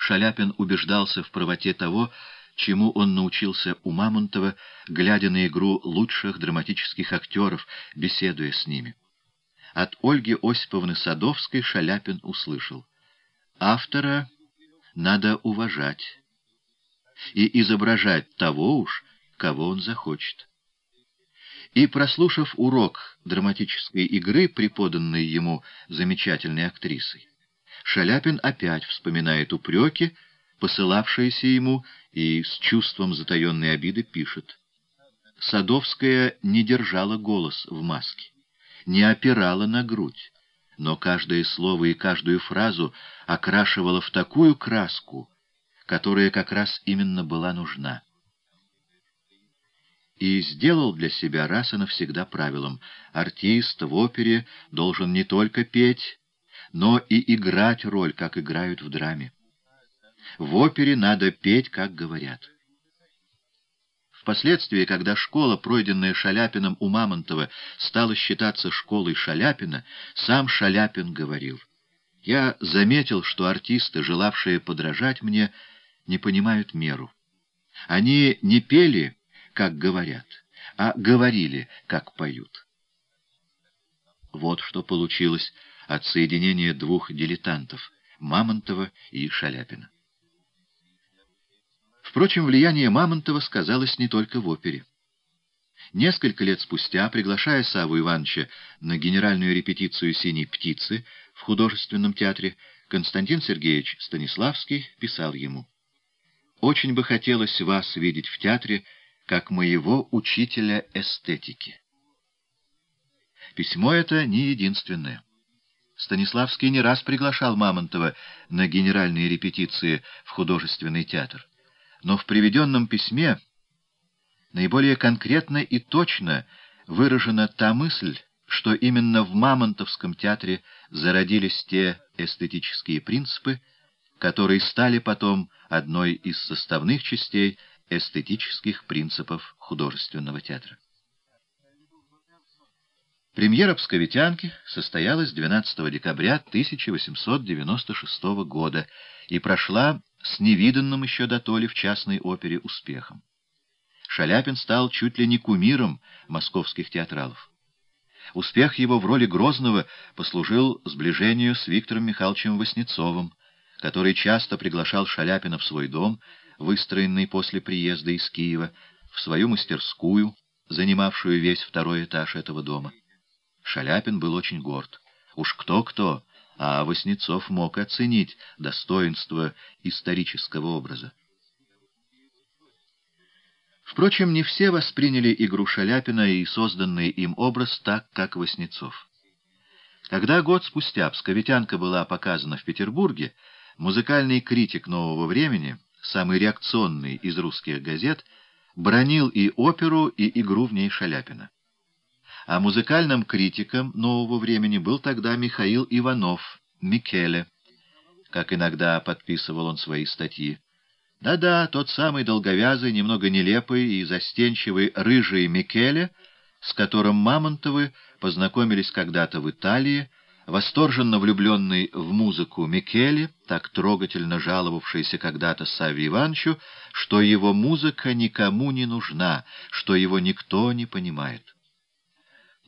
Шаляпин убеждался в правоте того, чему он научился у Мамонтова, глядя на игру лучших драматических актеров, беседуя с ними. От Ольги Осиповны Садовской Шаляпин услышал. Автора надо уважать и изображать того уж, кого он захочет. И, прослушав урок драматической игры, преподанный ему замечательной актрисой, Шаляпин опять вспоминает упреки, посылавшиеся ему, и с чувством затаенной обиды пишет. Садовская не держала голос в маске, не опирала на грудь, но каждое слово и каждую фразу окрашивала в такую краску, которая как раз именно была нужна и сделал для себя раз и навсегда правилом. Артист в опере должен не только петь, но и играть роль, как играют в драме. В опере надо петь, как говорят. Впоследствии, когда школа, пройденная Шаляпиным у Мамонтова, стала считаться школой Шаляпина, сам Шаляпин говорил, «Я заметил, что артисты, желавшие подражать мне, не понимают меру. Они не пели как говорят, а говорили, как поют. Вот что получилось от соединения двух дилетантов — Мамонтова и Шаляпина. Впрочем, влияние Мамонтова сказалось не только в опере. Несколько лет спустя, приглашая Саву Ивановича на генеральную репетицию «Синей птицы» в художественном театре, Константин Сергеевич Станиславский писал ему «Очень бы хотелось вас видеть в театре как моего учителя эстетики. Письмо это не единственное. Станиславский не раз приглашал Мамонтова на генеральные репетиции в художественный театр. Но в приведенном письме наиболее конкретно и точно выражена та мысль, что именно в Мамонтовском театре зародились те эстетические принципы, которые стали потом одной из составных частей эстетических принципов художественного театра. Премьера «Псковитянки» состоялась 12 декабря 1896 года и прошла с невиданным еще дотоле в частной опере успехом. Шаляпин стал чуть ли не кумиром московских театралов. Успех его в роли Грозного послужил сближению с Виктором Михайловичем Васнецовым, который часто приглашал Шаляпина в свой дом выстроенный после приезда из Киева, в свою мастерскую, занимавшую весь второй этаж этого дома. Шаляпин был очень горд. Уж кто-кто, а Васнецов мог оценить достоинство исторического образа. Впрочем, не все восприняли игру Шаляпина и созданный им образ так, как Васнецов. Когда год спустя «Псковитянка» была показана в Петербурге, музыкальный критик нового времени — самый реакционный из русских газет, бронил и оперу, и игру в ней Шаляпина. А музыкальным критиком нового времени был тогда Михаил Иванов, Микеле, как иногда подписывал он свои статьи. Да-да, тот самый долговязый, немного нелепый и застенчивый рыжий Микеле, с которым Мамонтовы познакомились когда-то в Италии, Восторженно влюбленный в музыку Микеле, так трогательно жаловавшийся когда-то Савве Ивановичу, что его музыка никому не нужна, что его никто не понимает.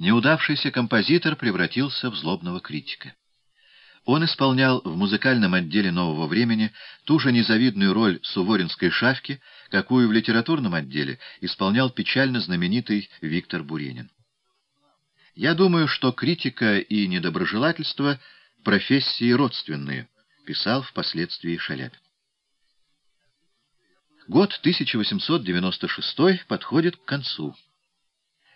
Неудавшийся композитор превратился в злобного критика. Он исполнял в музыкальном отделе нового времени ту же незавидную роль суворинской шавки, какую в литературном отделе исполнял печально знаменитый Виктор Буренин. Я думаю, что критика и недоброжелательство — профессии родственные, писал впоследствии Шаляпин. Год 1896 подходит к концу.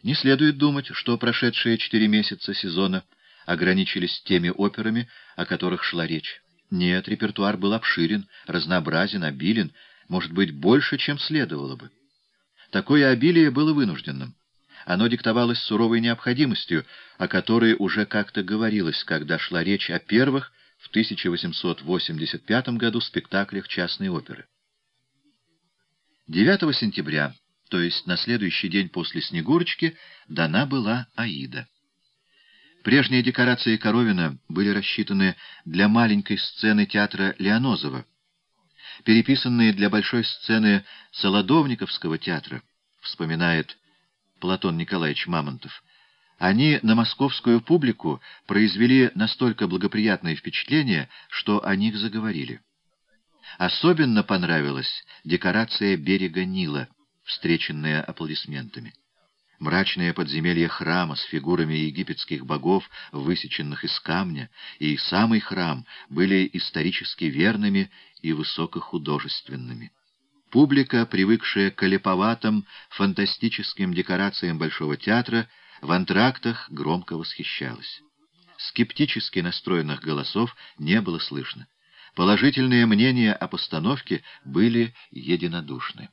Не следует думать, что прошедшие четыре месяца сезона ограничились теми операми, о которых шла речь. Нет, репертуар был обширен, разнообразен, обилен, может быть, больше, чем следовало бы. Такое обилие было вынужденным. Оно диктовалось суровой необходимостью, о которой уже как-то говорилось, когда шла речь о первых в 1885 году спектаклях частной оперы. 9 сентября, то есть на следующий день после «Снегурочки», дана была Аида. Прежние декорации Коровина были рассчитаны для маленькой сцены театра Леонозова, переписанные для большой сцены Солодовниковского театра, вспоминает Платон Николаевич Мамонтов, они на московскую публику произвели настолько благоприятное впечатление, что о них заговорили. Особенно понравилась декорация берега Нила, встреченная аплодисментами. Мрачное подземелье храма с фигурами египетских богов, высеченных из камня, и самый храм были исторически верными и высокохудожественными. Публика, привыкшая к олиповатым, фантастическим декорациям Большого театра, в антрактах громко восхищалась. Скептически настроенных голосов не было слышно. Положительные мнения о постановке были единодушны.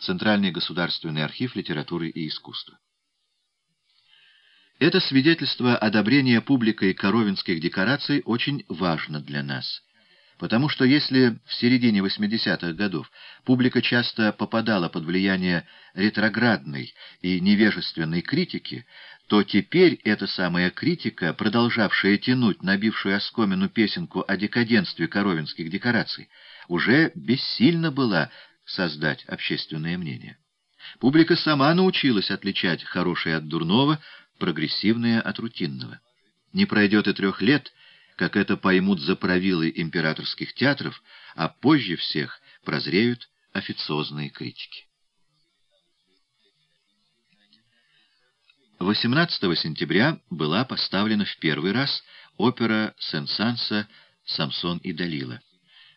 Центральный государственный архив литературы и искусства. Это свидетельство одобрения публикой коровинских декораций очень важно для нас, потому что если в середине 80-х годов публика часто попадала под влияние ретроградной и невежественной критики, то теперь эта самая критика, продолжавшая тянуть набившую оскомину песенку о декаденстве коровинских декораций, уже бессильно была создать общественное мнение. Публика сама научилась отличать хорошее от дурного, прогрессивное от рутинного. Не пройдет и трех лет, как это поймут за правилы императорских театров, а позже всех прозреют официозные критики. 18 сентября была поставлена в первый раз опера Сен-Санса «Самсон и Далила».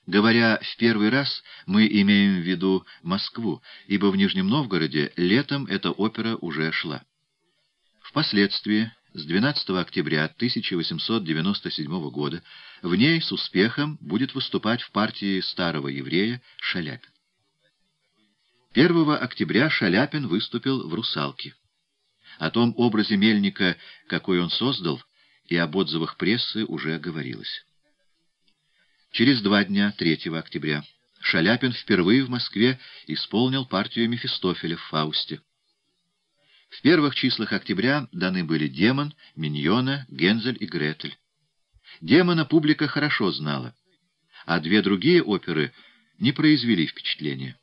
Говоря «в первый раз», мы имеем в виду Москву, ибо в Нижнем Новгороде летом эта опера уже шла. Впоследствии, с 12 октября 1897 года, в ней с успехом будет выступать в партии старого еврея Шаляпин. 1 октября Шаляпин выступил в «Русалке». О том образе мельника, какой он создал, и об отзывах прессы уже говорилось. Через два дня, 3 октября, Шаляпин впервые в Москве исполнил партию Мефистофеля в «Фаусте». В первых числах октября даны были «Демон», «Миньона», «Гензель» и «Гретель». «Демона» публика хорошо знала, а две другие оперы не произвели впечатления.